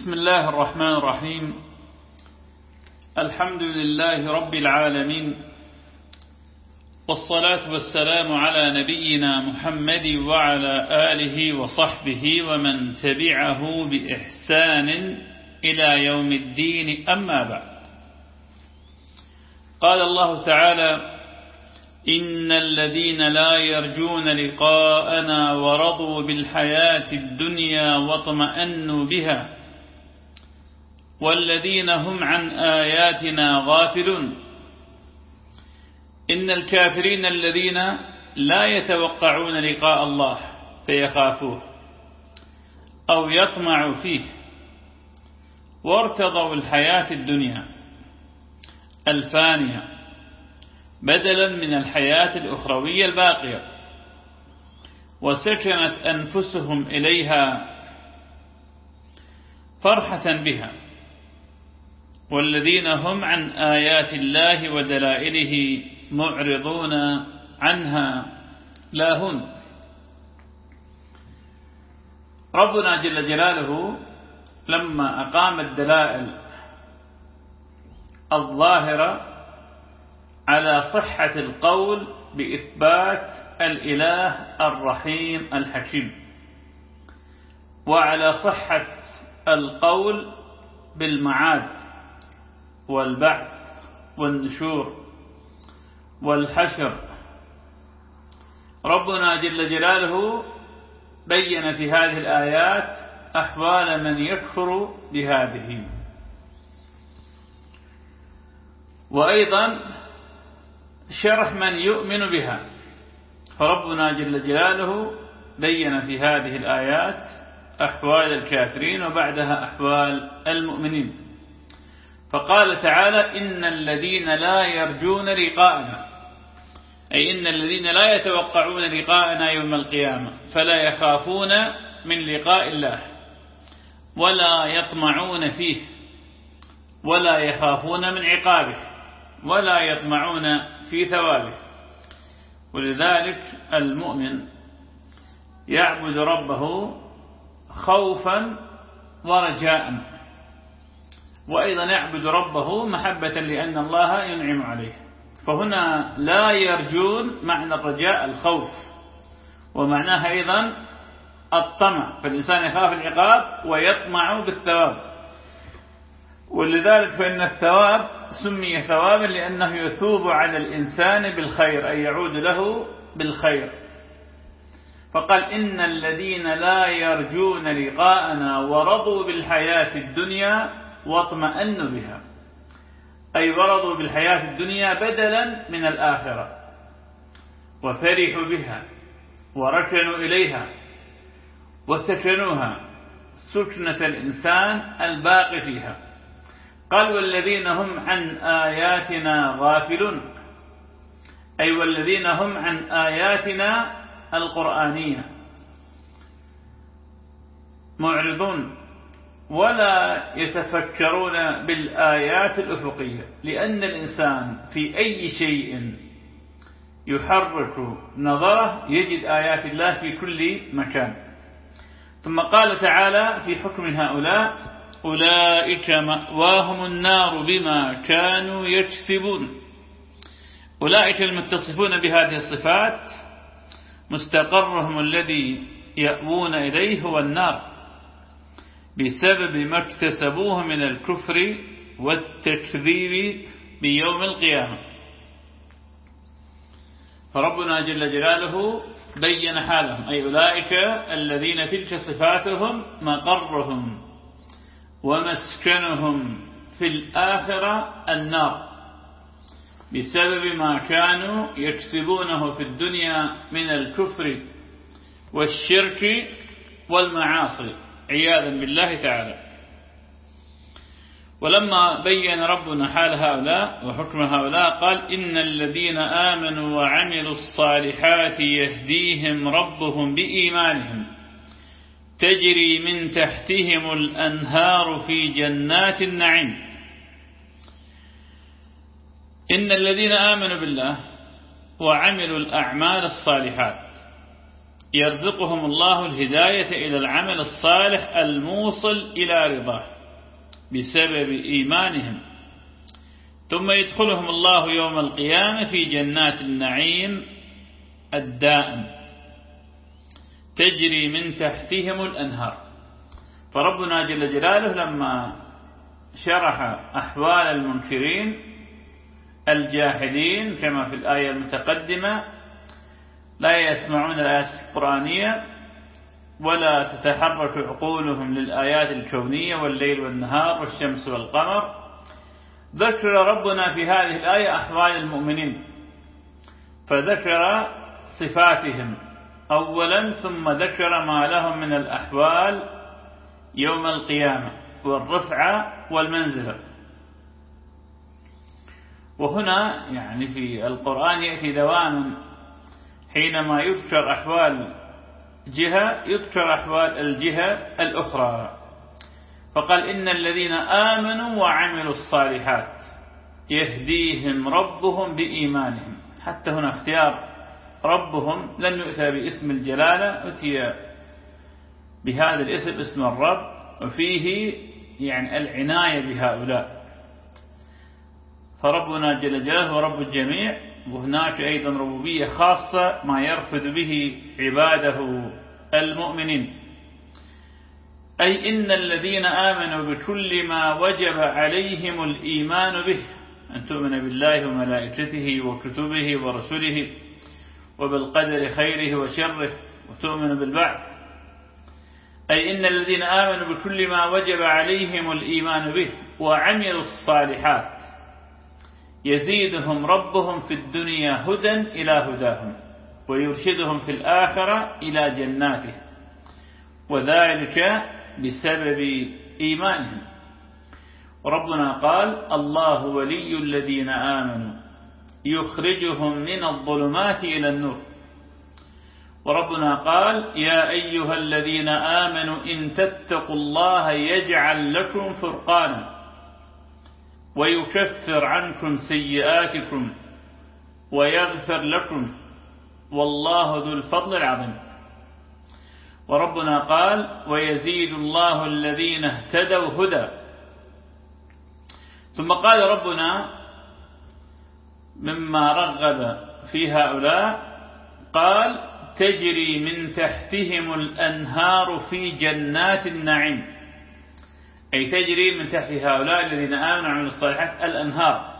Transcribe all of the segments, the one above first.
بسم الله الرحمن الرحيم. الحمد لله رب العالمين. والصلاة والسلام على نبينا محمد وعلى آله وصحبه ومن تبعه بإحسان إلى يوم الدين. أما بعد. قال الله تعالى إن الذين لا يرجون لقاءنا ورضوا بالحياة الدنيا واطمأنوا بها. والذين هم عن آياتنا غافلون. إن الكافرين الذين لا يتوقعون لقاء الله فيخافوه أو يطمعوا فيه وارتضوا الحياة الدنيا الفانية بدلا من الحياة الأخروية الباقية. وسكنت أنفسهم إليها فرحة بها. والذين هم عن آيات الله ودلائله معرضون عنها. لاهون ربنا جل جلاله لما أقام الدلائل الظاهرة على صحة القول بإثبات الإله الرحيم الحكيم وعلى صحة القول بالمعاد. والبعث والنشور والحشر. ربنا جل جلاله بين في هذه الآيات أحوال من يكفر بهذه. وأيضا شرح من يؤمن بها. فربنا جل جلاله بين في هذه الآيات أحوال الكافرين وبعدها أحوال المؤمنين. فقال تعالى إن الذين لا يرجون لقاءنا. أي إن الذين لا يتوقعون لقاءنا يوم القيامة. فلا يخافون من لقاء الله. ولا يطمعون فيه. ولا يخافون من عقابه. ولا يطمعون في ثوابه. ولذلك المؤمن يعبد ربه خوفا ورجاء. وأيضا يعبد ربه محبة لأن الله ينعم عليه. فهنا لا يرجون معنى الرجاء الخوف. ومعناها أيضا الطمع. فالإنسان يخاف العقاب ويطمع بالثواب. ولذلك فإن الثواب سمي ثوابا لأنه يثوب على الإنسان بالخير أي يعود له بالخير. فقال إن الذين لا يرجون لقاءنا ورضوا بالحياة الدنيا واطمأنوا بها. أي ورضوا بالحياة الدنيا بدلا من الآخرة. وفرحوا بها. وركنوا إليها. وسكنوها سكنة الإنسان الباقي فيها. قال والذين هم عن آياتنا غافلون. أي والذين هم عن آياتنا القرآنية. معرضون. ولا يتفكرون بالآيات الأفقية لأن الإنسان في أي شيء يحرك نظره يجد آيات الله في كل مكان. ثم قال تعالى في حكم هؤلاء أولئك مأواهم النار بما كانوا يكسبون. أولئك المتصفون بهذه الصفات مستقرهم الذي يأوون إليه هو النار. بسبب ما اكتسبوه من الكفر والتكذيب بيوم القيامة. فربنا جل جلاله بين حالهم أي أولئك الذين تلك صفاتهم مقرهم ومسكنهم في الآخرة النار. بسبب ما كانوا يكسبونه في الدنيا من الكفر والشرك والمعاصي. عياذا بالله تعالى. ولما بين ربنا حال هؤلاء وحكم هؤلاء قال إن الذين آمنوا وعملوا الصالحات يهديهم ربهم بإيمانهم. تجري من تحتهم الأنهار في جنات النعيم. إن الذين آمنوا بالله وعملوا الأعمال الصالحات يرزقهم الله الهداية إلى العمل الصالح الموصل إلى رضاه بسبب إيمانهم. ثم يدخلهم الله يوم القيامة في جنات النعيم الدائم. تجري من تحتهم الأنهار. فربنا جل جلاله لما شرح أحوال المنكرين الجاحدين كما في الآية المتقدمة لا يسمعون الآيات القرآنية ولا تتحرك عقولهم للآيات الكونية والليل والنهار والشمس والقمر. ذكر ربنا في هذه الآية أحوال المؤمنين. فذكر صفاتهم أولا ثم ذكر ما لهم من الأحوال يوم القيامة والرفعة والمنزلة وهنا يعني في القرآن يأتي دوام حينما يذكر أحوال جهة يذكر أحوال الجهة الأخرى. فقال إن الذين آمنوا وعملوا الصالحات يهديهم ربهم بإيمانهم. حتى هنا اختيار ربهم لم يؤتى باسم الجلالة أتي بهذا الاسم اسم الرب وفيه يعني العناية بهؤلاء. فربنا جل جلاله هو رب الجميع وهناك أيضا ربوبية خاصة ما يرفض به عباده المؤمنين. أي إن الذين آمنوا بكل ما وجب عليهم الإيمان به أن تؤمن بالله وملائكته وكتبه ورسله وبالقدر خيره وشره وتؤمن بالبعث. أي إن الذين آمنوا بكل ما وجب عليهم الإيمان به وعملوا الصالحات. يزيدهم ربهم في الدنيا هدى إلى هداهم ويرشدهم في الآخرة إلى جناته وذلك بسبب إيمانهم. وربنا قال الله ولي الذين آمنوا يخرجهم من الظلمات إلى النور. وربنا قال يا أيها الذين آمنوا إن تتقوا الله يجعل لكم فرقانا ويكفر عنكم سيئاتكم ويغفر لكم والله ذو الفضل العظيم. وربنا قال ويزيد الله الذين اهتدوا هدى. ثم قال ربنا مما رغب في هؤلاء قال تجري من تحتهم الأنهار في جنات النعيم. أي تجري من تحت هؤلاء الذين آمنوا وعملوا الصالحات الأنهار.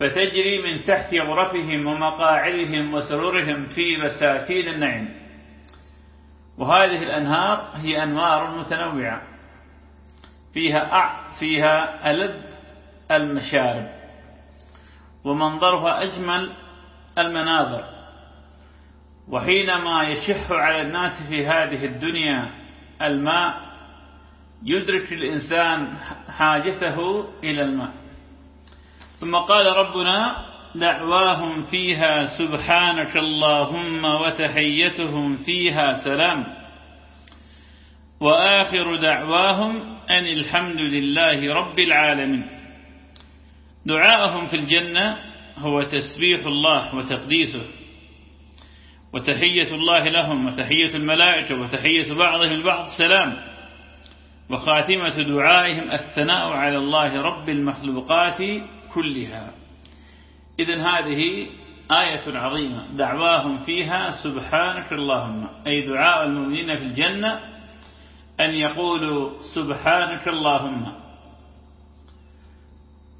فتجري من تحت غرفهم ومقاعدهم وسرورهم في بساتين النعيم. وهذه الأنهار هي أنوار متنوعة. فيها أع فيها ألذ المشارب. ومنظرها أجمل المناظر. وحينما يشح على الناس في هذه الدنيا الماء يدرك الإنسان حاجته إلى الماء ثم قال ربنا دعواهم فيها سبحانك اللهم وتحيتهم فيها سلام. وآخر دعواهم أن الحمد لله رب العالمين. دعاءهم في الجنة هو تسبيح الله وتقديسه. وتحية الله لهم وتحية الملائكة وتحية بعضهم البعض سلام. وخاتمة دعائهم الثناء على الله رب المخلوقات كلها. إذن هذه آية عظيمة دعواهم فيها سبحانك اللهم أي دعاء المؤمنين في الجنة أن يقولوا سبحانك اللهم.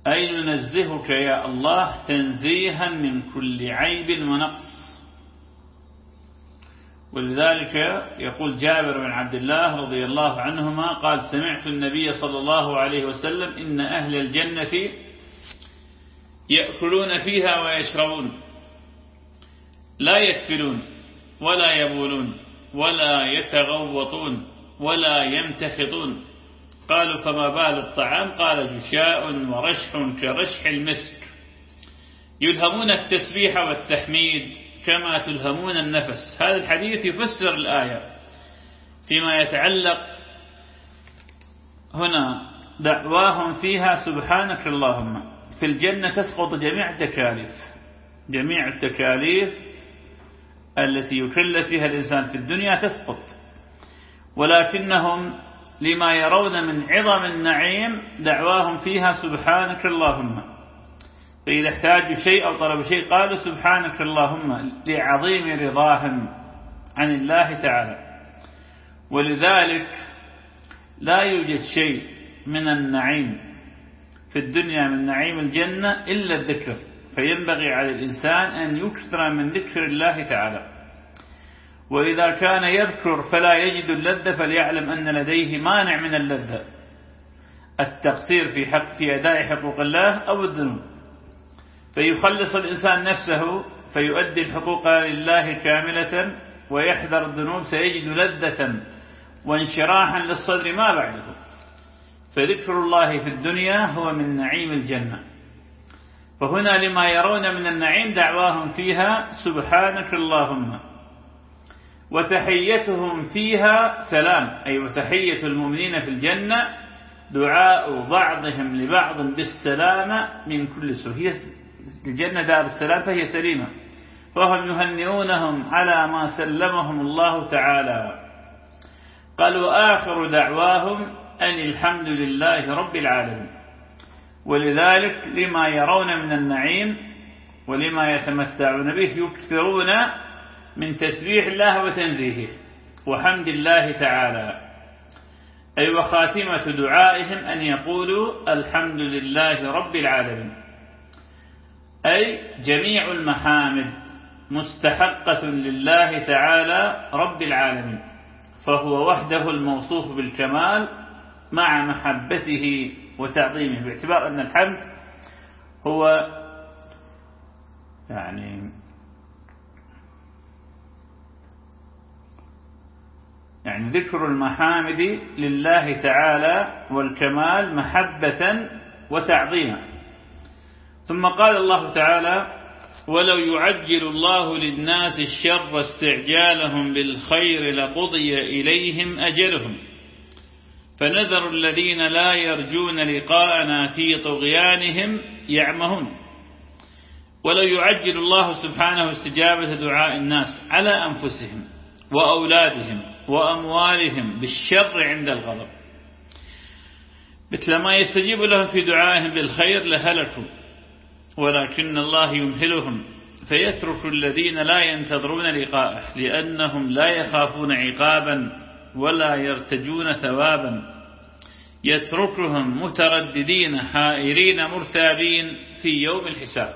أي ننزهك يا الله تنزيها من كل عيب ونقص. ولذلك يقول جابر بن عبد الله رضي الله عنهما قال سمعت النبي صلى الله عليه وسلم إن أهل الجنة يأكلون فيها ويشربون. لا يكفلون ولا يبولون ولا يتغوطون ولا يمتخطون. قالوا فما بال الطعام؟ قال جشاء ورشح كرشح المسك. يلهمون التسبيح والتحميد. كما تلهمون النفس. هذا الحديث يفسر الآية فيما يتعلق هنا دعواهم فيها سبحانك اللهم. في الجنة تسقط جميع التكاليف جميع التكاليف التي يكلف فيها الإنسان في الدنيا تسقط. ولكنهم لما يرون من عظم النعيم دعواهم فيها سبحانك اللهم. فإذا احتاجوا شيء أو طلبوا شيء قالوا سبحانك اللهم لعظيم رضاهم عن الله تعالى. ولذلك لا يوجد شيء من النعيم في الدنيا من نعيم الجنة إلا الذكر. فينبغي على الإنسان أن يكثر من ذكر الله تعالى. وإذا كان يذكر فلا يجد اللذة فليعلم أن لديه مانع من اللذة. التقصير في حق في أداء حقوق الله أو الذنوب. فيخلص الإنسان نفسه فيؤدي الحقوق لله كاملة ويحذر الذنوب سيجد لذة وانشراحا للصدر ما بعده. فذكر الله في الدنيا هو من نعيم الجنة. فهنا لما يرون من النعيم دعواهم فيها سبحانك اللهم. وتحيتهم فيها سلام أي وتحية المؤمنين في الجنة دعاء بعضهم لبعض بالسلامة من كل سوء. الجنة دار السلام فهي سليمة. فهم يهنئونهم على ما سلمهم الله تعالى. قال وآخر دعواهم أن الحمد لله رب العالمين. ولذلك لما يرون من النعيم ولما يتمتعون به يكثرون من تسبيح الله وتنزيهه. وحمد الله تعالى. أي وخاتمة دعائهم أن يقولوا الحمد لله رب العالمين. أي جميع المحامد مستحقة لله تعالى رب العالمين فهو وحده الموصوف بالكمال مع محبته وتعظيمه باعتبار أن الحمد هو يعني يعني ذكر المحامد لله تعالى والكمال محبة وتعظيما. ثم قال الله تعالى ولو يعجل الله للناس الشر استعجالهم بالخير لقضي إليهم أجلهم. فنذر الذين لا يرجون لقاءنا في طغيانهم يعمهون ولو يعجل الله سبحانه استجابة دعاء الناس على أنفسهم وأولادهم وأموالهم بالشر عند الغضب. مثل ما يستجيب لهم في دعائهم بالخير لهلكوا. ولكن الله يمهلهم فيترك الذين لا ينتظرون لقاءه لأنهم لا يخافون عقابا ولا يرتجون ثوابا. يتركهم مترددين حائرين مرتابين في يوم الحساب.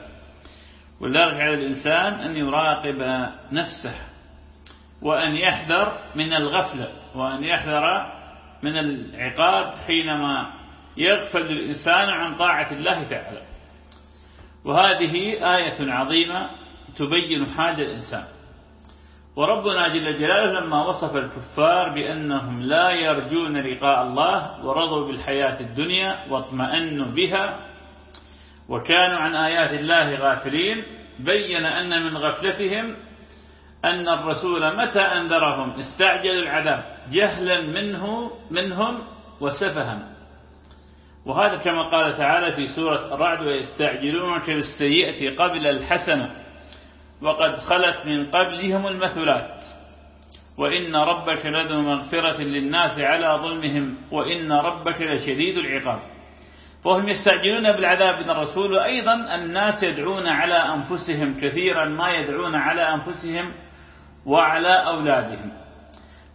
ولذلك على الإنسان أن يراقب نفسه وأن يحذر من الغفلة وأن يحذر من العقاب حينما يغفل الإنسان عن طاعة الله تعالى. وهذه آية عظيمة تبين حال الإنسان. وربنا جل جلاله لما وصف الكفار بأنهم لا يرجون لقاء الله ورضوا بالحياة الدنيا واطمأنوا بها وكانوا عن آيات الله غافلين بين أن من غفلتهم أن الرسول متى أنذرهم؟ استعجلوا العذاب جهلا منه منهم وسفها. وهذا كما قال تعالى في سورة الرعد ويستعجلونك بالسيئة قبل الحسنة وقد خلت من قبلهم المثلات. وإن ربك لذو مغفرة للناس على ظلمهم وإن ربك لشديد العقاب. فهم يستعجلون بالعذاب من الرسول وأيضا الناس يدعون على أنفسهم كثيرا ما يدعون على أنفسهم وعلى أولادهم.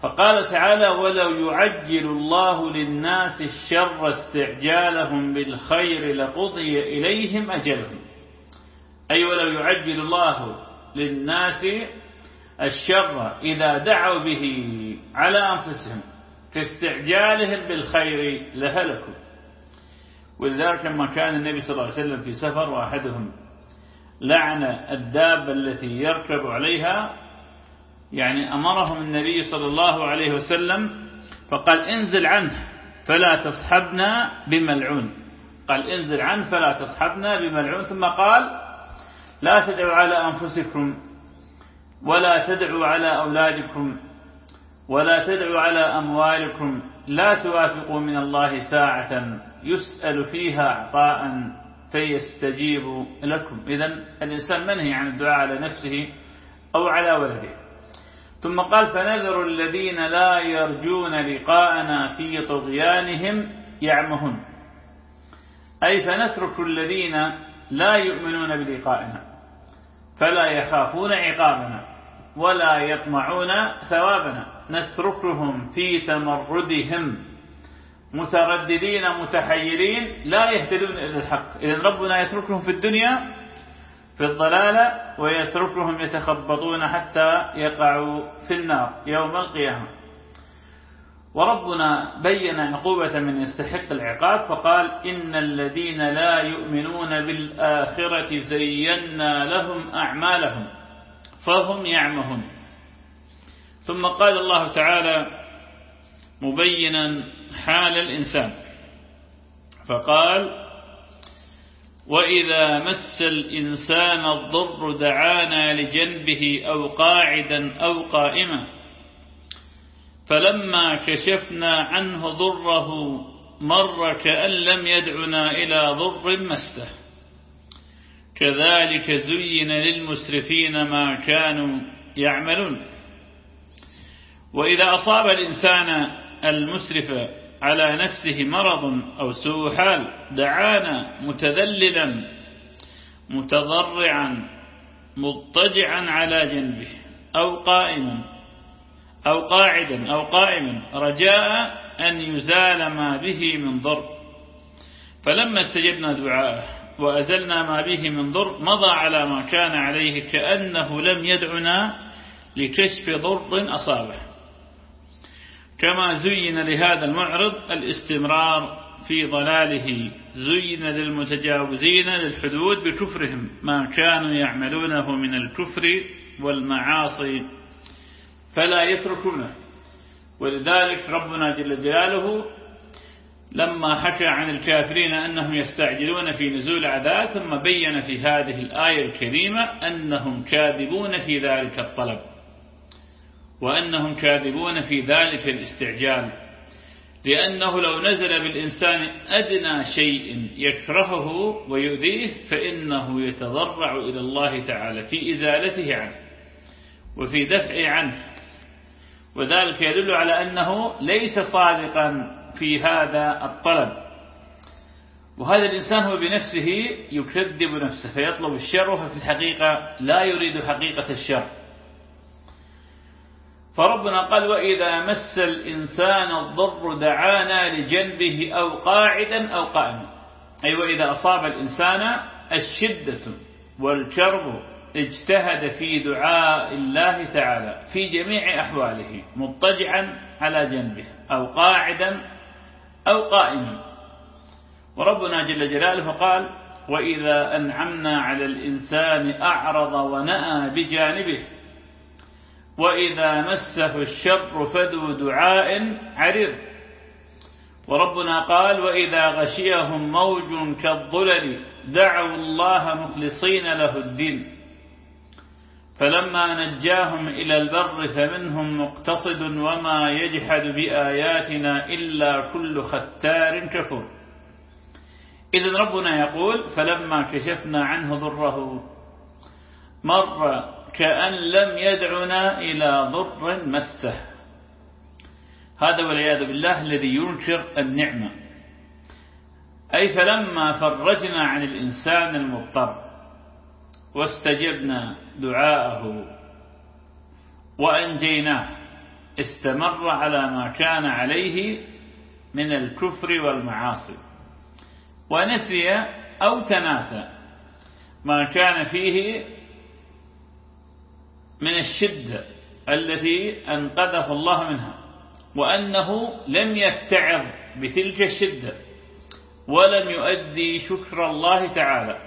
فقال تعالى ولو يعجل الله للناس الشر استعجالهم بالخير لقضي إليهم أجلهم. أي ولو يعجل الله للناس الشر إذا دعوا به على أنفسهم كاستعجالهم بالخير لهلكوا ولذلك لما كان النبي صلى الله عليه وسلم في سفر واحدهم لعن الدابة التي يركب عليها يعني أمرهم النبي صلى الله عليه وسلم فقال انزل عنه فلا تصحبنا بملعون. قال انزل عنه فلا تصحبنا بملعون ثم قال لا تدعوا على أنفسكم ولا تدعوا على أولادكم ولا تدعوا على أموالكم لا توافقوا من الله ساعة يسأل فيها أعطاء فيستجيب لكم. إذا الإنسان منهي عن الدعاء على نفسه أو على ولده. ثم قال فنذر الذين لا يرجون لقاءنا في طغيانهم يعمهن. أي فنترك الذين لا يؤمنون بلقائنا فلا يخافون عقابنا ولا يطمعون ثوابنا. نتركهم في تمردهم. مترددين متحيرين لا يهتدون إلى الحق. إذن ربنا يتركهم في الدنيا في الضلالة ويتركهم يتخبطون حتى يقعوا في النار يوم القيامة. وربنا بين عقوبة من يستحق العقاب فقال إن الذين لا يؤمنون بالآخرة زينا لهم أعمالهم فهم يعمهون. ثم قال الله تعالى مبينا حال الإنسان فقال وإذا مس الإنسان الضر دعانا لجنبه أو قاعدا أو قائما فلما كشفنا عنه ضره مر كأن لم يدعنا إلى ضر مسه كذلك زين للمسرفين ما كانوا يعملون وإذا أصاب الإنسان المسرف على نفسه مرض أو سوء حال دعانا متذللا متضرعا مضطجعا على جنبه أو قائما أو قاعدا أو قائما رجاء أن يزال ما به من ضر. فلما استجبنا دعاءه وأزلنا ما به من ضر مضى على ما كان عليه كأنه لم يدعنا لكشف ضر أصابه. كما زين لهذا المعرض الاستمرار في ضلاله زين للمتجاوزين للحدود بكفرهم ما كانوا يعملونه من الكفر والمعاصي فلا يتركونه. ولذلك ربنا جل جلاله لما حكى عن الكافرين أنهم يستعجلون في نزول عذاب ثم بين في هذه الآية الكريمة أنهم كاذبون في ذلك الطلب. وأنهم كاذبون في ذلك الاستعجال لأنه لو نزل بالإنسان أدنى شيء يكرهه ويؤذيه فإنه يتضرع إلى الله تعالى في إزالته عنه وفي دفع عنه. وذلك يدل على أنه ليس صادقا في هذا الطلب. وهذا الإنسان هو بنفسه يكذب نفسه فيطلب الشر وفي الحقيقة لا يريد حقيقة الشر. فربنا قال وإذا مس الإنسان الضر دعانا لجنبه أو قاعدا أو قائما. أي وإذا أصاب الإنسان الشدة والكرب اجتهد في دعاء الله تعالى في جميع أحواله مضطجعا على جنبه أو قاعدا أو قائما. وربنا جل جلاله قال وإذا أنعمنا على الإنسان أعرض ونأى بجانبه وإذا مسه الشر فذو دعاء عريض وربنا قال وإذا غشيهم موج كالظلل دعوا الله مخلصين له الدين. فلما نجاهم إلى البر فمنهم مقتصد وما يجحد بآياتنا إلا كل ختار كفور. إذن ربنا يقول فلما كشفنا عنه ضره مر كأن لم يدعنا إلى ضر مسه. هذا والعياذ بالله الذي ينكر النعمة. أي فلما فرجنا عن الإنسان المضطر واستجبنا دعاءه وأنجيناه استمر على ما كان عليه من الكفر والمعاصي. ونسي أو تناسى ما كان فيه من الشدة التي أنقذه الله منها وأنه لم يتعظ بتلك الشدة ولم يؤدي شكر الله تعالى.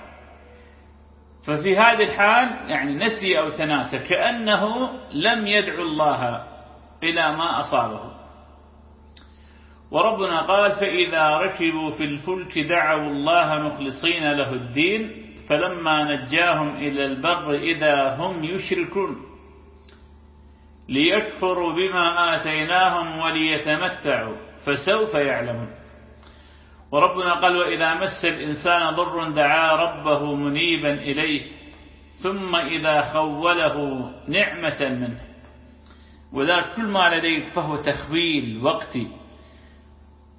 ففي هذه الحال يعني نسي أو تناسى كأنه لم يدعو الله إلى ما أصابه. وربنا قال فإذا ركبوا في الفلك دعوا الله مخلصين له الدين فلما نجاهم إلى البر إذا هم يشركون ليكفروا بما آتيناهم وليتمتعوا فسوف يعلمون. وربنا قال وإذا مس الإنسان ضر دعا ربه منيبا إليه ثم إذا خوله نعمة منه. وذلك كل ما لديك فهو تخويل وقتي.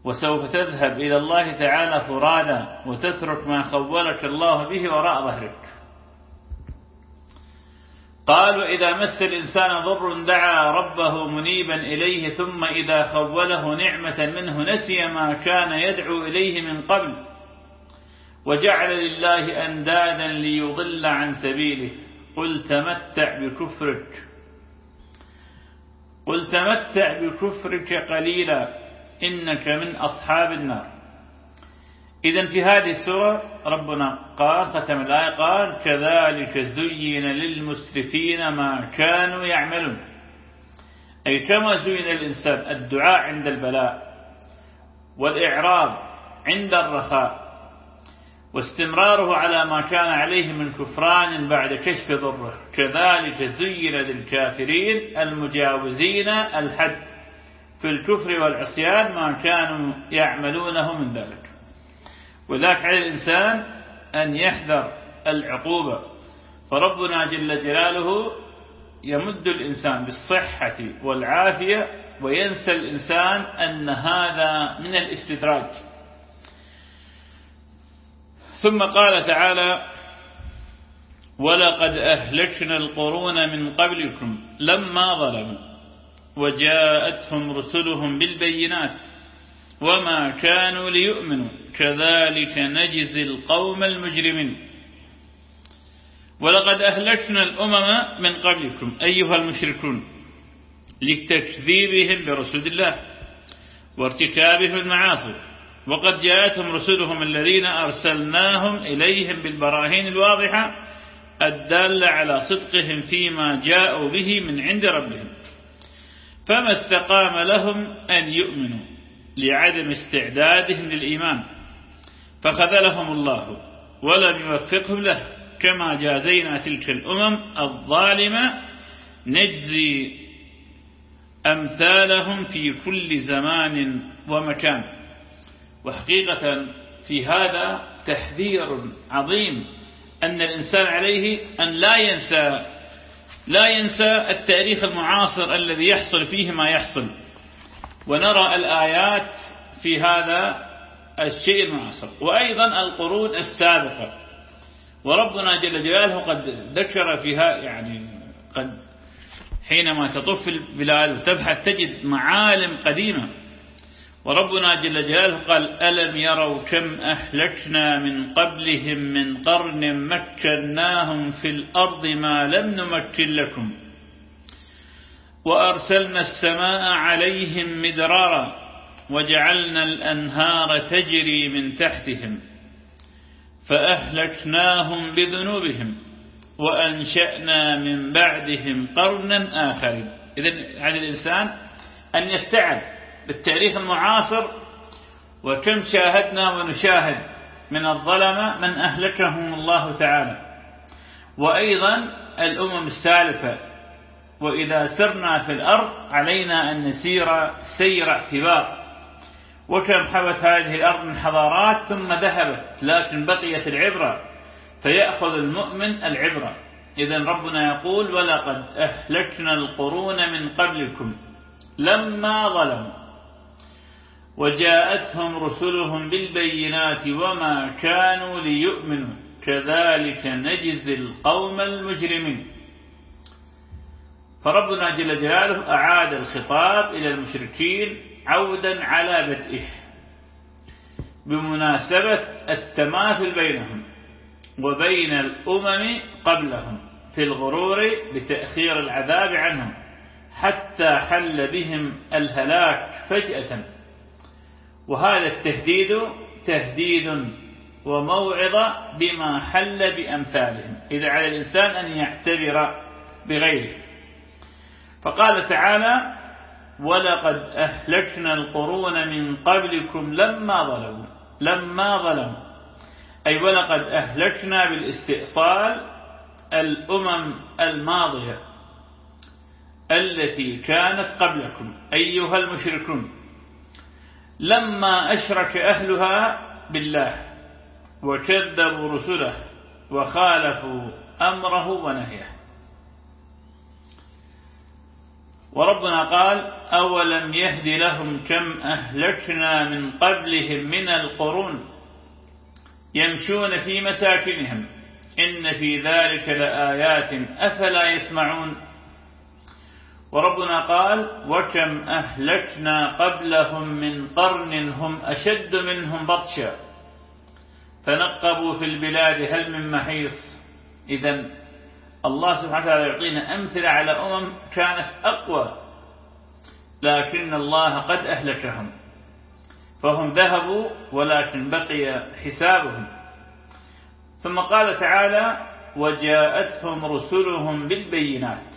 وسوف تذهب إلى الله تعالى فرادا وتترك ما خولك الله به وراء ظهرك. قال وإذا مس الإنسان ضر دعا ربه منيبا إليه ثم إذا خوله نعمة منه نسي ما كان يدعو إليه من قبل وجعل لله أندادا ليضل عن سبيله. قل تمتع بكفرك. قل تمتع بكفرك قليلا. إنك من أصحاب النار. إذا في هذه السورة ربنا قال ختم الآية قال كذلك زين للمسرفين ما كانوا يعملون. أي كما زين الإنسان الدعاء عند البلاء والإعراض عند الرخاء واستمراره على ما كان عليه من كفران بعد كشف ضره. كذلك زين للكافرين المجاوزين الحد. في الكفر والعصيان ما كانوا يعملونه من ذلك. وذاك على الإنسان أن يحذر العقوبة. فربنا جل جلاله يمد الإنسان بالصحة والعافية وينسى الإنسان أن هذا من الاستدراج. ثم قال تعالى ولقد أهلكنا القرون من قبلكم لما ظلموا وجاءتهم رسلهم بالبينات وما كانوا ليؤمنوا. كذلك نجزي القوم المجرمين. ولقد أهلكنا الأمم من قبلكم أيها المشركون لتكذيبهم برسول الله وارتكابهم المعاصي. وقد جاءتهم رسلهم الذين أرسلناهم إليهم بالبراهين الواضحة الدالة على صدقهم فيما جاءوا به من عند ربهم. فما استقام لهم أن يؤمنوا لعدم استعدادهم للإيمان. فخذلهم الله ولم يوفقهم له كما جازينا تلك الأمم الظالمة. نجزي أمثالهم في كل زمان ومكان. وحقيقة في هذا تحذير عظيم أن الإنسان عليه أن لا ينسى لا ينسى التاريخ المعاصر الذي يحصل فيه ما يحصل. ونرى الآيات في هذا الشيء المعاصر. وأيضا القرون السابقة. وربنا جل جلاله قد ذكر فيها يعني قد حينما تطف البلاد وتبحث تجد معالم قديمة. وربنا جل جلاله قال ألم يروا كم أهلكنا من قبلهم من قرن مكناهم في الأرض ما لم نمكن لكم. وأرسلنا السماء عليهم مدرارا وجعلنا الأنهار تجري من تحتهم فأهلكناهم بذنوبهم وأنشأنا من بعدهم قرنا آخرين. إذن على الإنسان أن يتعب. بالتاريخ المعاصر وكم شاهدنا ونشاهد من الظلمة من أهلكهم الله تعالى. وأيضا الأمم السالفة وإذا سرنا في الأرض علينا أن نسير سير اعتبار. وكم حوت هذه الأرض من حضارات ثم ذهبت لكن بقيت العبرة فيأخذ المؤمن العبرة. إذا ربنا يقول ولقد أهلكنا القرون من قبلكم لما ظلموا. وجاءتهم رسلهم بالبينات وما كانوا ليؤمنوا. كذلك نجزي القوم المجرمين. فربنا جل جلاله أعاد الخطاب إلى المشركين عودا على بدئه بمناسبة التماثل بينهم وبين الأمم قبلهم في الغرور بتأخير العذاب عنهم حتى حل بهم الهلاك فجأة. وهذا التهديد تهديد وموعظة بما حل بأمثالهم إذا على الإنسان أن يعتبر بغيره. فقال تعالى ولقد أهلكنا القرون من قبلكم لما ظلموا لما ظلموا. أي ولقد أهلكنا بالاستئصال الأمم الماضية التي كانت قبلكم أيها المشركون. لما أشرك أهلها بالله وكذبوا رسله وخالفوا أمره ونهيه. وربنا قال أولم يهد لهم كم أهلكنا من قبلهم من القرون يمشون في مساكنهم إن في ذلك لآيات أفلا يسمعون وربنا قال وكم أهلكنا قبلهم من قرن هم أشد منهم بطشا. فنقبوا في البلاد هل من محيص؟ إذا الله سبحانه وتعالى يعطينا أمثلة على أمم كانت أقوى لكن الله قد أهلكهم. فهم ذهبوا ولكن بقي حسابهم. ثم قال تعالى وجاءتهم رسلهم بالبينات.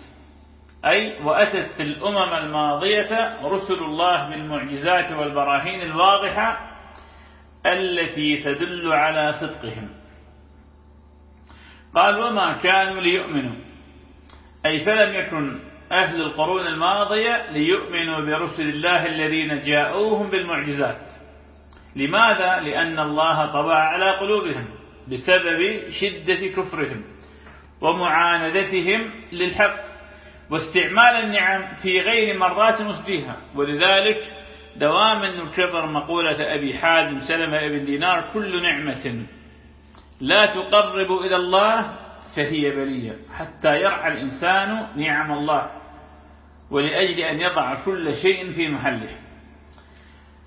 أي وأتت الأمم الماضية رسل الله بالمعجزات والبراهين الواضحة التي تدل على صدقهم. قال وما كانوا ليؤمنوا. أي فلم يكن أهل القرون الماضية ليؤمنوا برسل الله الذين جاءوهم بالمعجزات. لماذا؟ لأن الله طبع على قلوبهم بسبب شدة كفرهم ومعاندتهم للحق. واستعمال النعم في غير مرات مسديها ولذلك دواما نكرر مقولة أبي حازم سلمة ابن دينار كل نعمة لا تقرب إلى الله فهي بلية حتى يرعى الإنسان نعم الله ولأجل أن يضع كل شيء في محله.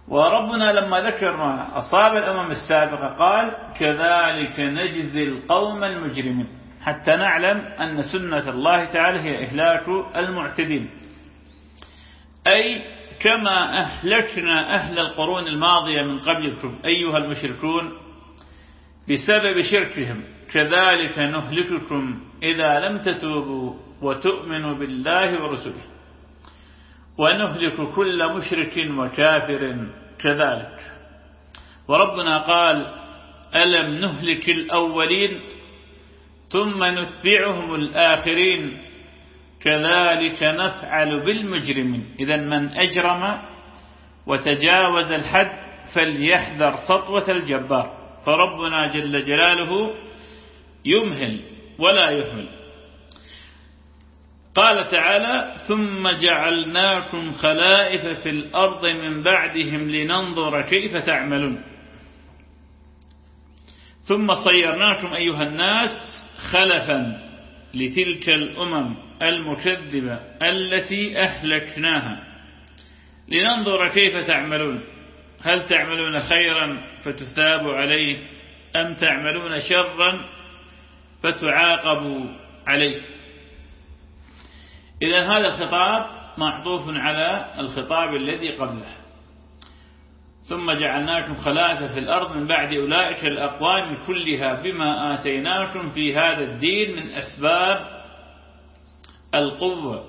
وربنا لما ذكر ما أصاب الأمم السابقة قال كذلك نجزي القوم المجرمين. حتى نعلم أن سنة الله تعالى هي إهلاك المعتدين. أي كما أهلكنا أهل القرون الماضية من قبلكم أيها المشركون بسبب شركهم كذلك نهلككم إذا لم تتوبوا وتؤمنوا بالله ورسله. ونهلك كل مشرك وكافر كذلك. وربنا قال ألم نهلك الأولين ثم نتبعهم الآخرين. كذلك نفعل بالمجرمين. إذا من أجرم وتجاوز الحد فليحذر سطوة الجبار. فربنا جل جلاله يمهل ولا يهمل. قال تعالى ثم جعلناكم خلائف في الأرض من بعدهم لننظر كيف تعملون. ثم صيرناكم أيها الناس خلفا لتلك الأمم المكذبة التي أهلكناها. لننظر كيف تعملون. هل تعملون خيرا فتثاب عليه أم تعملون شرا فتعاقبوا عليه؟ إذا هذا الخطاب معطوف على الخطاب الذي قبله. ثم جعلناكم خلائف في الأرض من بعد أولئك الأقوام كلها بما آتيناكم في هذا الدين من أسباب القوة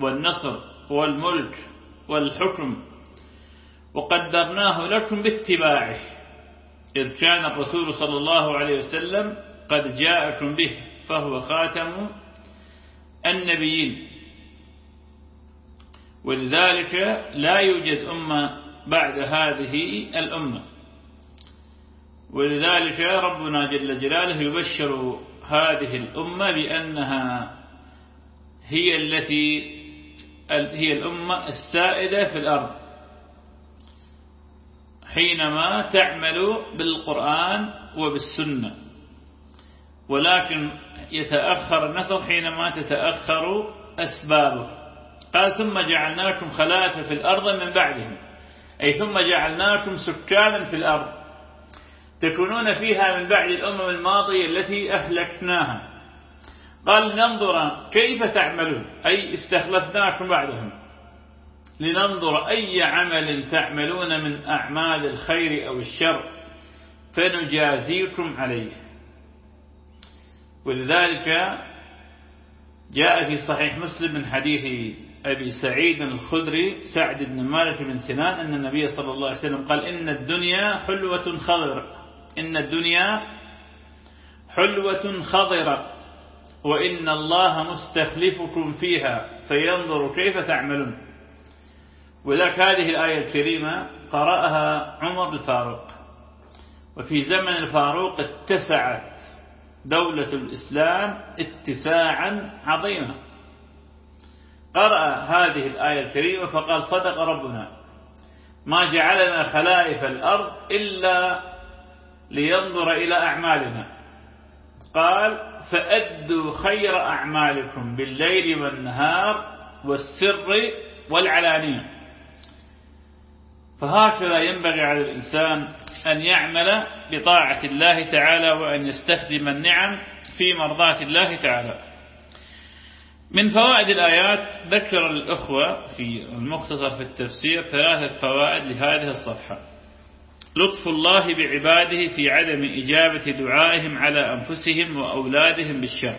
والنصر والملك والحكم. وقدرناه لكم باتباعه. إذ كان الرسول صلى الله عليه وسلم قد جاءكم به فهو خاتم النبيين. ولذلك لا يوجد أمة بعد هذه الأمة. ولذلك ربنا جل جلاله يبشر هذه الأمة بأنها هي التي هي الأمة السائدة في الأرض. حينما تعمل بالقرآن وبالسنة. ولكن يتأخر النصر حينما تتأخر أسبابه. قال ثم جعلناكم خلائف في الأرض من بعدهم. أي ثم جعلناكم سكانا في الأرض. تكونون فيها من بعد الأمم الماضية التي أهلكناها. قال ننظر كيف تعملون. أي استخلفناكم بعدهم لننظر أي عمل تعملون من أعمال الخير أو الشر فنجازيكم عليه. ولذلك جاء في صحيح مسلم من حديث أبي سعيد الخدري سعد بن مالك بن سنان أن النبي صلى الله عليه وسلم قال إن الدنيا حلوة خضرة إن الدنيا حلوة خضرة وإن الله مستخلفكم فيها فينظر كيف تعملون. وذلك هذه الآية الكريمة قرأها عمر الفاروق. وفي زمن الفاروق اتسعت دولة الإسلام اتساعا عظيما. قرأ هذه الآية الكريمة فقال صدق ربنا. ما جعلنا خلائف الأرض إلا لينظر إلى أعمالنا. قال فأدوا خير أعمالكم بالليل والنهار والسر والعلانية. فهكذا ينبغي على الإنسان أن يعمل بطاعة الله تعالى وأن يستخدم النعم في مرضاة الله تعالى. من فوائد الآيات ذكر الأخوة في المختصر في التفسير ثلاثة فوائد لهذه الصفحة. لطف الله بعباده في عدم إجابة دعائهم على أنفسهم وأولادهم بالشر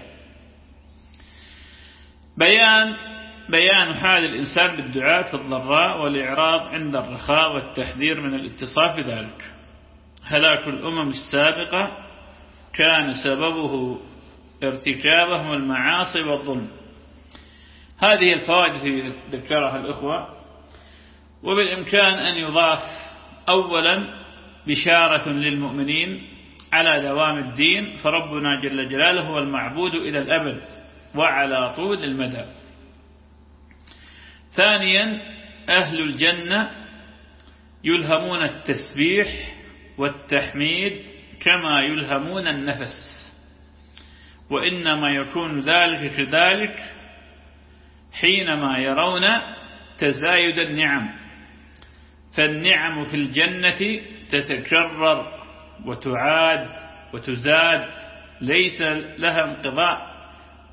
بيان بيان حال الإنسان بالدعاء في الضراء والإعراض عند الرخاء والتحذير من الاتصاف بذلك. هلاك الأمم السابقة كان سببه ارتكابهم المعاصي والظلم. هذه الفوائد التي ذكرها الأخوة وبالإمكان أن يضاف أولا بشارة للمؤمنين على دوام الدين فربنا جل جلاله هو المعبود إلى الأبد وعلى طول المدى. ثانيا أهل الجنة يلهمون التسبيح والتحميد كما يلهمون النفس وإنما يكون ذلك كذلك حينما يرون تزايد النعم. فالنعم في الجنة تتكرر وتعاد وتزاد ليس لها انقضاء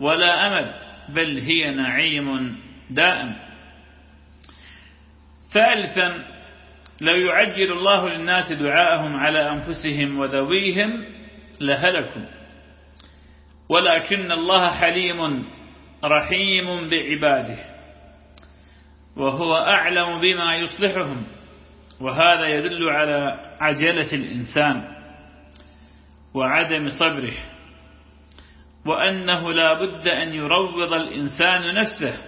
ولا أمد بل هي نعيم دائم. ثالثا لو يعجل الله للناس دعاءهم على أنفسهم وذويهم لهلكوا. ولكن الله حليم رحيم بعباده وهو أعلم بما يصلحهم وهذا يدل على عجلة الإنسان وعدم صبره وأنه لا بد أن يروض الإنسان نفسه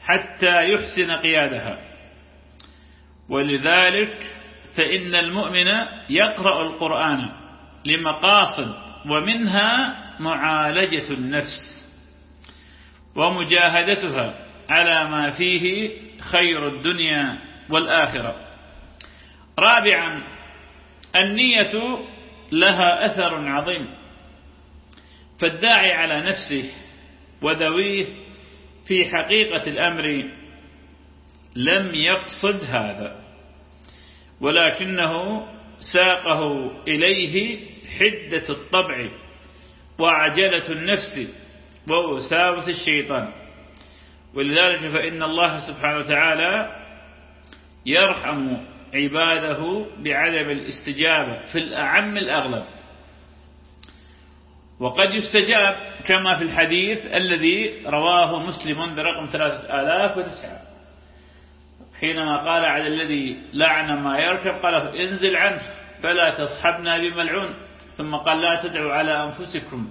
حتى يحسن قيادها. ولذلك فإن المؤمن يقرأ القرآن لمقاصد ومنها معالجة النفس. ومجاهدتها على ما فيه خير الدنيا والآخرة. رابعا النية لها أثر عظيم. فالداعي على نفسه وذويه في حقيقة الأمر لم يقصد هذا ولكنه ساقه إليه حدة الطبع وعجلة النفس ووساوس الشيطان. ولذلك فإن الله سبحانه وتعالى يرحم عباده بعدم الاستجابة في الأعم الأغلب. وقد يستجاب كما في الحديث الذي رواه مسلم برقم ثلاثة آلاف وتسعة. حينما قال على الذي لعن ما يركب قال انزل عنه فلا تصحبنا بملعون. ثم قال لا تدعوا على أنفسكم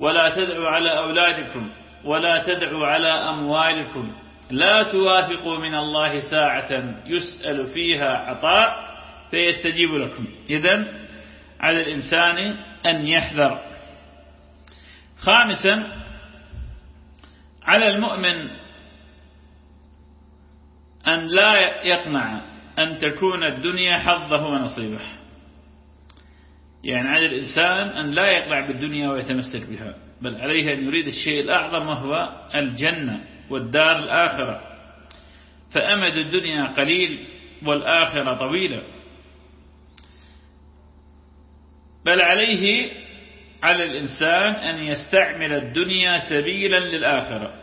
ولا تدعوا على أولادكم ولا تدعوا على أموالكم. لا توافقوا من الله ساعة يسأل فيها عطاء فيستجيب لكم. إذن على الإنسان أن يحذر. خامسا على المؤمن أن لا يقنع أن تكون الدنيا حظه ونصيبه. يعني على الإنسان أن لا يقلع بالدنيا ويتمسك بها بل عليه أن يريد الشيء الأعظم وهو الجنة والدار الآخرة. فأمد الدنيا قليل والآخرة طويلة. بل عليه على الإنسان أن يستعمل الدنيا سبيلا للآخرة.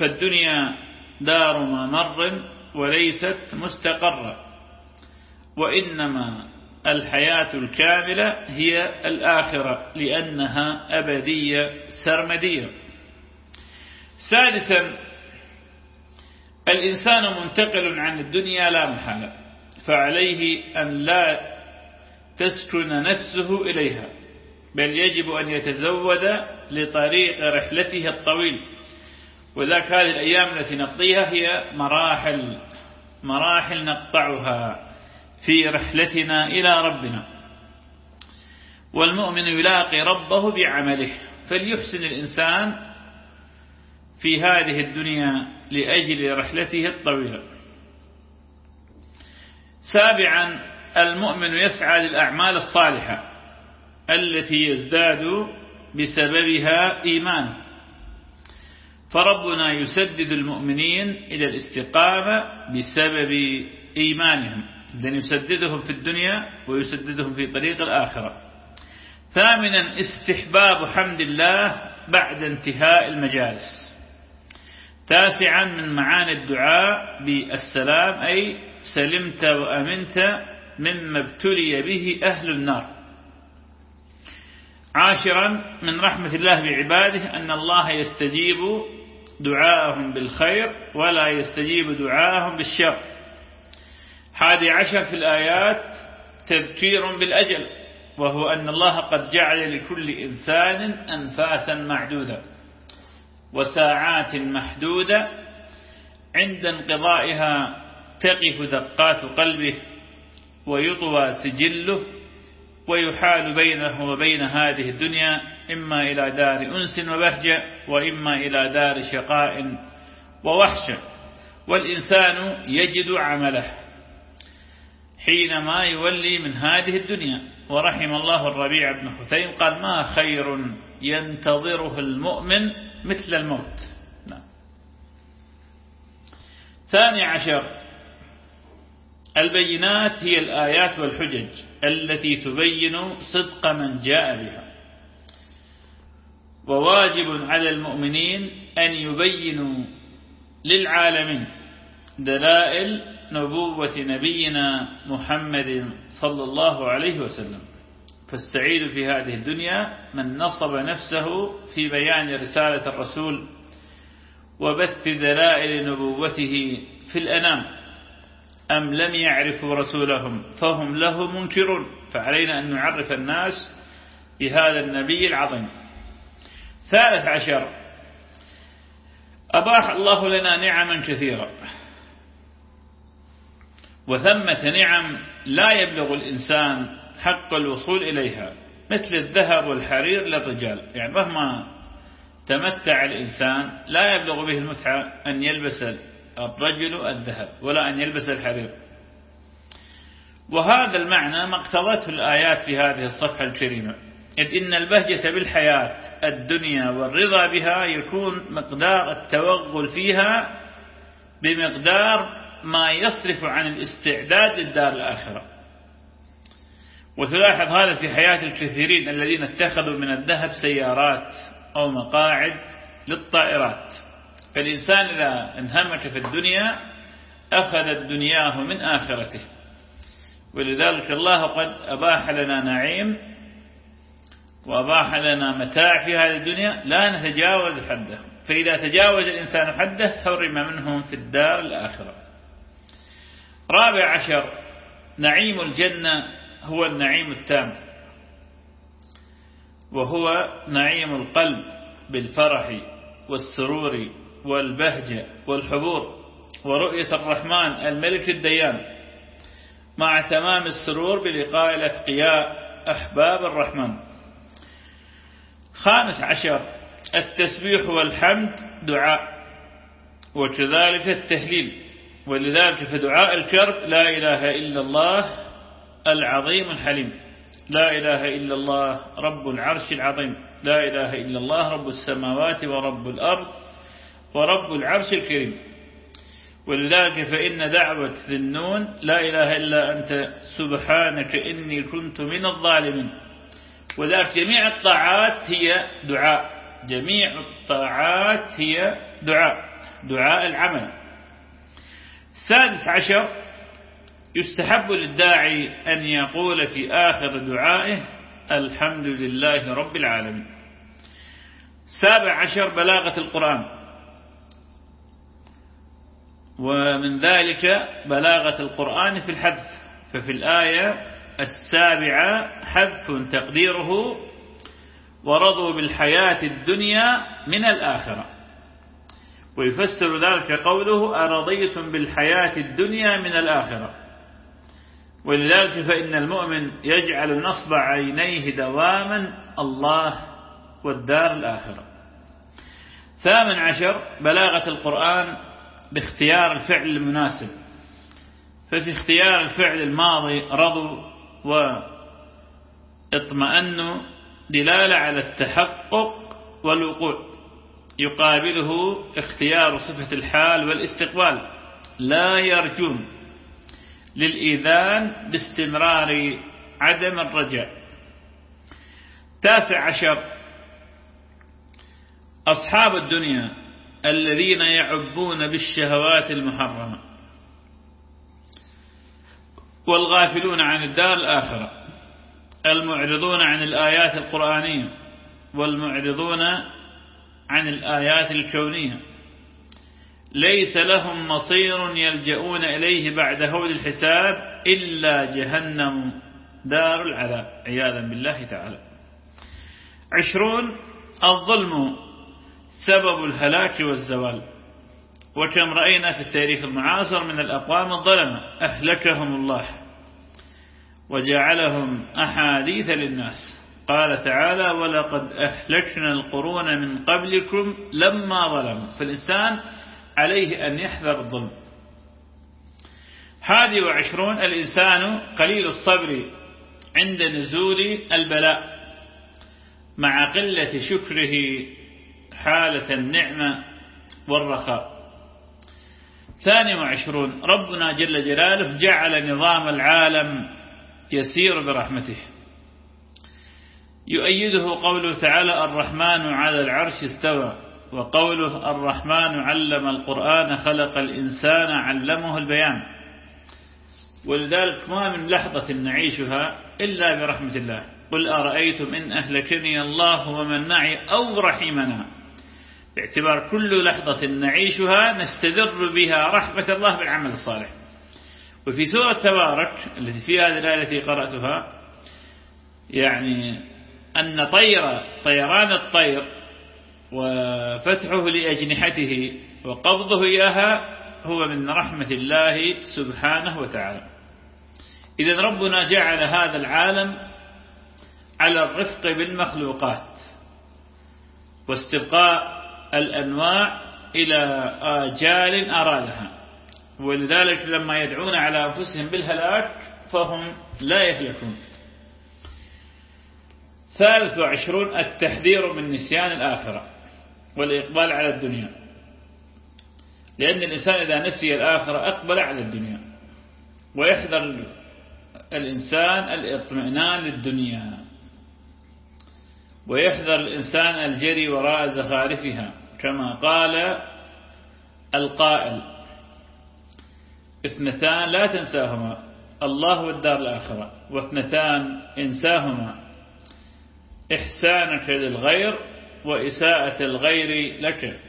فالدنيا دار ممر وليست مستقرة وإنما الحياة الكاملة هي الآخرة لأنها أبدية سرمدية. سادسا الإنسان منتقل عن الدنيا لا محالة فعليه أن لا تسكن نفسه إليها بل يجب أن يتزود لطريق رحلته الطويل. وذاك هذه الأيام التي نقضيها هي مراحل مراحل نقطعها. في رحلتنا إلى ربنا. والمؤمن يلاقي ربه بعمله. فليحسن الإنسان في هذه الدنيا لأجل رحلته الطويلة. سابعا المؤمن يسعى للأعمال الصالحة التي يزداد بسببها إيمانه. فربنا يسدد المؤمنين إلى الاستقامة بسبب إيمانهم. إذن يسددهم في الدنيا ويسددهم في طريق الآخرة. ثامنا استحباب حمد الله بعد انتهاء المجالس. تاسعا من معاني الدعاء بالسلام أي سلمت وأمنت مما ابتلي به أهل النار. عاشرا من رحمة الله بعباده أن الله يستجيب دعاءهم بالخير ولا يستجيب دعاءهم بالشر. حادي عشر في الآيات تذكير بالأجل وهو أن الله قد جعل لكل إنسان أنفاسا معدودة وساعات محدودة عند انقضائها تقف دقات قلبه ويطوى سجله ويحال بينه وبين هذه الدنيا إما إلى دار أنس وبهجة وإما إلى دار شقاء ووحشة والإنسان يجد عمله. حينما يولي من هذه الدنيا. ورحم الله الربيع بن خثيم قال ما خير ينتظره المؤمن مثل الموت. نعم. ثاني عشر. البينات هي الآيات والحجج التي تبين صدق من جاء بها. وواجب على المؤمنين أن يبينوا للعالمين دلائل نبوة نبينا محمد صلى الله عليه وسلم. فالسعيد في هذه الدنيا من نصب نفسه في بيان رسالة الرسول وبث دلائل نبوته في الأنام. أم لم يعرفوا رسولهم فهم له منكرون. فعلينا أن نعرف الناس بهذا النبي العظيم. ثالث عشر. أباح الله لنا نعما كثيرة. وثمة نعم لا يبلغ الإنسان حق الوصول إليها مثل الذهب والحرير للرجال. يعني مهما تمتع الإنسان لا يبلغ به المتعة أن يلبس الرجل الذهب ولا أن يلبس الحرير. وهذا المعنى ما اقتضته الآيات في هذه الصفحة الكريمة إذ إن البهجة بالحياة الدنيا والرضا بها يكون مقدار التوغل فيها بمقدار ما يصرف عن الاستعداد للدار الآخرة. وتلاحظ هذا في حياة الكثيرين الذين اتخذوا من الذهب سيارات أو مقاعد للطائرات. فالإنسان إذا انهمك في الدنيا أخذ دنياه من آخرته. ولذلك الله قد أباح لنا نعيم وأباح لنا متاع في هذه الدنيا لا نتجاوز حده. فإذا تجاوز الإنسان حده حرم منهم في الدار الآخرة. رابع عشر نعيم الجنة هو النعيم التام. وهو نعيم القلب بالفرح والسرور والبهجة والحبور ورؤية الرحمن الملك الديان مع تمام السرور بلقاء الأتقياء أحباب الرحمن. خامس عشر التسبيح والحمد دعاء وكذلك التهليل. ولذلك في دعاء الكرب لا إله إلا الله العظيم الحليم. لا إله إلا الله رب العرش العظيم. لا إله إلا الله رب السماوات ورب الأرض ورب العرش الكريم. ولذلك فإن دعوة ذنون لا إله إلا أنت سبحانك إني كنت من الظالمين. وذلك جميع الطاعات هي دعاء. جميع الطاعات هي دعاء. دعاء العمل. سادس عشر يستحب للداعي أن يقول في آخر دعائه الحمد لله رب العالمين. سابع عشر بلاغة القرآن. ومن ذلك بلاغة القرآن في الحذف ففي الآية السابعة حذف تقديره ورضوا بالحياة الدنيا من الآخرة. ويفسر ذلك قوله أرضيتم بالحياة الدنيا من الآخرة. ولذلك فإن المؤمن يجعل نصب عينيه دواما الله والدار الآخرة. ثامن عشر بلاغة القرآن باختيار الفعل المناسب. ففي اختيار الفعل الماضي رضوا وإطمأنوا دلالة على التحقق والوقوع. يقابله اختيار صفة الحال والاستقبال. لا يرجون للإيذان باستمرار عدم الرجاء. تاسع عشر. أصحاب الدنيا الذين يعبون بالشهوات المحرمة والغافلون عن الدار الآخرة المعرضون عن الآيات القرآنية والمعرضون عن الآيات الكونية. ليس لهم مصير يلجؤون إليه بعد هول الحساب إلا جهنم دار العذاب. عياذا بالله تعالى. عشرون الظلم سبب الهلاك والزوال. وكم رأينا في التاريخ المعاصر من الأقوام الظلمة. أهلكهم الله وجعلهم أحاديث للناس. قال تعالى ولقد أهلكنا القرون من قبلكم لما ظلموا. فالإنسان عليه أن يحذر الظلم. هذه وعشرون الإنسان قليل الصبر عند نزول البلاء. مع قلة شكره حالة النعمة والرخاء. ثاني وعشرون. ربنا جل جلاله جعل نظام العالم يسير برحمته. يؤيده قوله تعالى الرحمن على العرش استوى وقوله الرحمن علم القرآن خلق الإنسان علمه البيان. ولذلك ما من لحظة نعيشها إلا برحمة الله. قل أرأيتم إن أهلكني الله ومن معي أو رحمنا؟ باعتبار كل لحظة نعيشها نستدر بها رحمة الله بالعمل الصالح. وفي سورة تبارك التي في هذه الآية التي قرأتها يعني أن طير طيران الطير وفتحه لأجنحته وقبضه إياها هو من رحمة الله سبحانه وتعالى. إذا ربنا جعل هذا العالم على الرفق بالمخلوقات واستبقاء الأنواع إلى آجال أرادها. ولذلك لما يدعون على أنفسهم بالهلاك فهم لا يهلكون. ثالث وعشرون التحذير من نسيان الآخرة والإقبال على الدنيا. لأن الإنسان إذا نسي الآخرة أقبل على الدنيا ويحذر الإنسان الاطمئنان للدنيا ويحذر الإنسان الجري وراء زخارفها. كما قال القائل اثنتان لا تنساهما الله والدار الآخرة واثنتان انساهما. إحسانك للغير وإساءة الغير لك.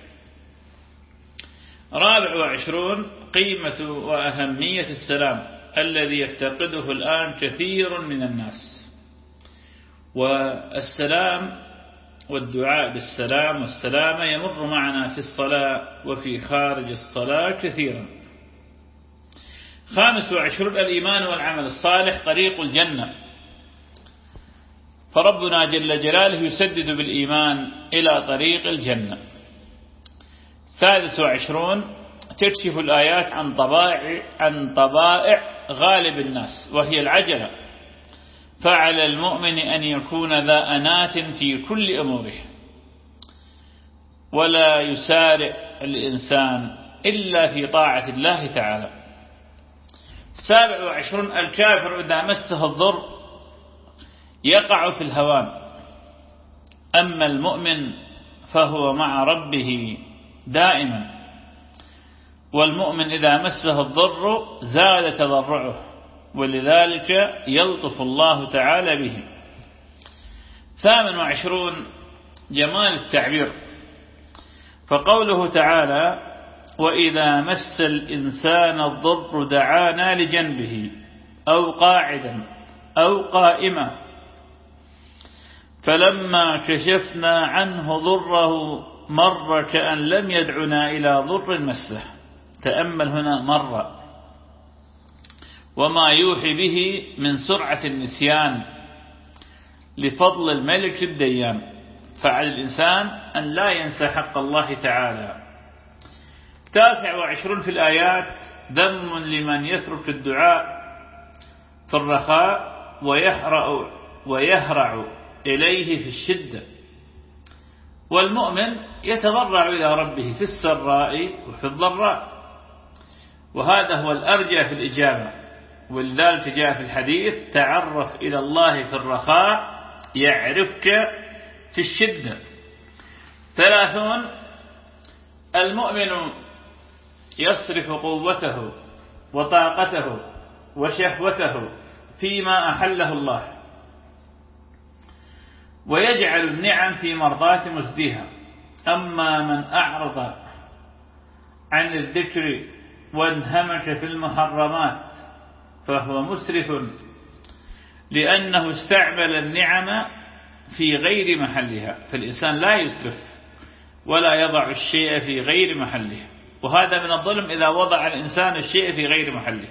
رابع وعشرون قيمة وأهمية السلام الذي يفتقده الآن كثير من الناس. والسلام والدعاء بالسلام والسلامة يمر معنا في الصلاة وفي خارج الصلاة كثيرا. خامس وعشرون الإيمان والعمل الصالح طريق الجنة. فربنا جل جلاله يسدد بالإيمان إلى طريق الجنة. سادس وعشرون تكشف الآيات عن طبائع, عن طبائع غالب الناس وهي العجلة. فعلى المؤمن أن يكون ذا أنات في كل أموره. ولا يسارع الإنسان إلا في طاعة الله تعالى. سابع وعشرون الكافر إذا مسه الضر يقع في الهوان. أما المؤمن فهو مع ربه دائما. والمؤمن إذا مسه الضر زاد تضرعه ولذلك يلطف الله تعالى به. ثامن وعشرون جمال التعبير. فقوله تعالى وإذا مس الإنسان الضر دعانا لجنبه أو قاعدا أو قائما. فلما كشفنا عنه ضره مر كأن لم يدعنا إلى ضر مسه. تأمل هنا مرة وما يوحي به من سرعة النسيان لفضل الملك الديان. فعلى الإنسان أن لا ينسى حق الله تعالى. تاسع وعشرون في الآيات ذم لمن يترك الدعاء في الرخاء ويهرع, ويهرع. إليه في الشدة. والمؤمن يتضرع إلى ربه في السراء وفي الضراء. وهذا هو الأرجى في الإجابة ولذلك جاء في الحديث تعرف إلى الله في الرخاء يعرفك في الشدة. ثلاثون المؤمن يصرف قوته وطاقته وشهوته فيما أحله الله. ويجعل النعم في مرضاة مزديها أما من أعرض عن الذكر وانهمك في المحرمات فهو مسرف لأنه استعمل النعم في غير محلها فالإنسان لا يسرف ولا يضع الشيء في غير محله. وهذا من الظلم إذا وضع الإنسان الشيء في غير محله.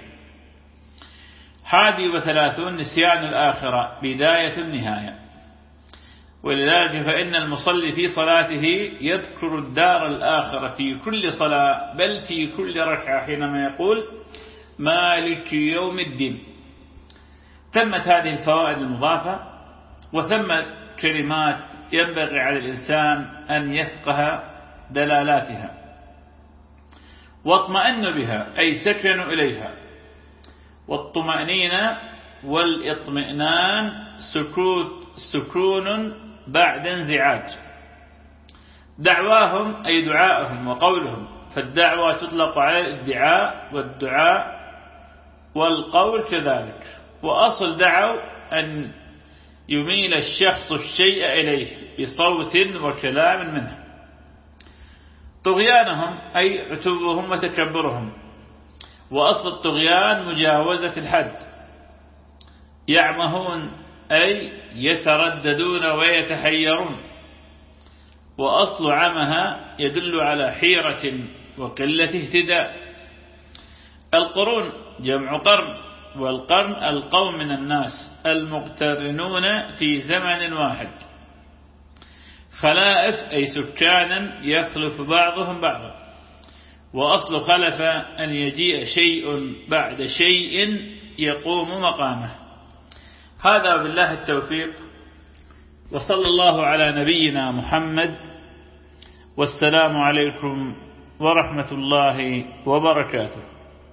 حادي وثلاثون نسيان الآخرة بداية النهاية. ولذلك فإن المصلي في صلاته يذكر الدار الآخرة في كل صلاة بل في كل ركعة حينما يقول مالك يوم الدين. تمت هذه الفوائد المضافة وثم كلمات ينبغي على الإنسان أن يفقه دلالاتها. واطمأن بها أي سكن إليها. والطمأنينة والإطمئنان سكوت سكون بعد انزعاج. دعواهم أي دعاءهم وقولهم. فالدعوة تطلق على الادعاء والدعاء والقول كذلك. وأصل دعوا أن يميل الشخص الشيء إليه بصوت وكلام منه. طغيانهم أي عتوهم وتكبرهم. وأصل الطغيان مجاوزة الحد. يعمهون أي يترددون ويتحيرون. وأصل عمها يدل على حيرة وقلة اهتداء. القرون جمع قرن والقرن القوم من الناس المقترنون في زمن واحد. خلائف أي سكانا يخلف بعضهم بعضا. وأصل خلف أن يجيء شيء بعد شيء يقوم مقامه. هذا بالله التوفيق. وصلى الله على نبينا محمد. والسلام عليكم ورحمة الله وبركاته.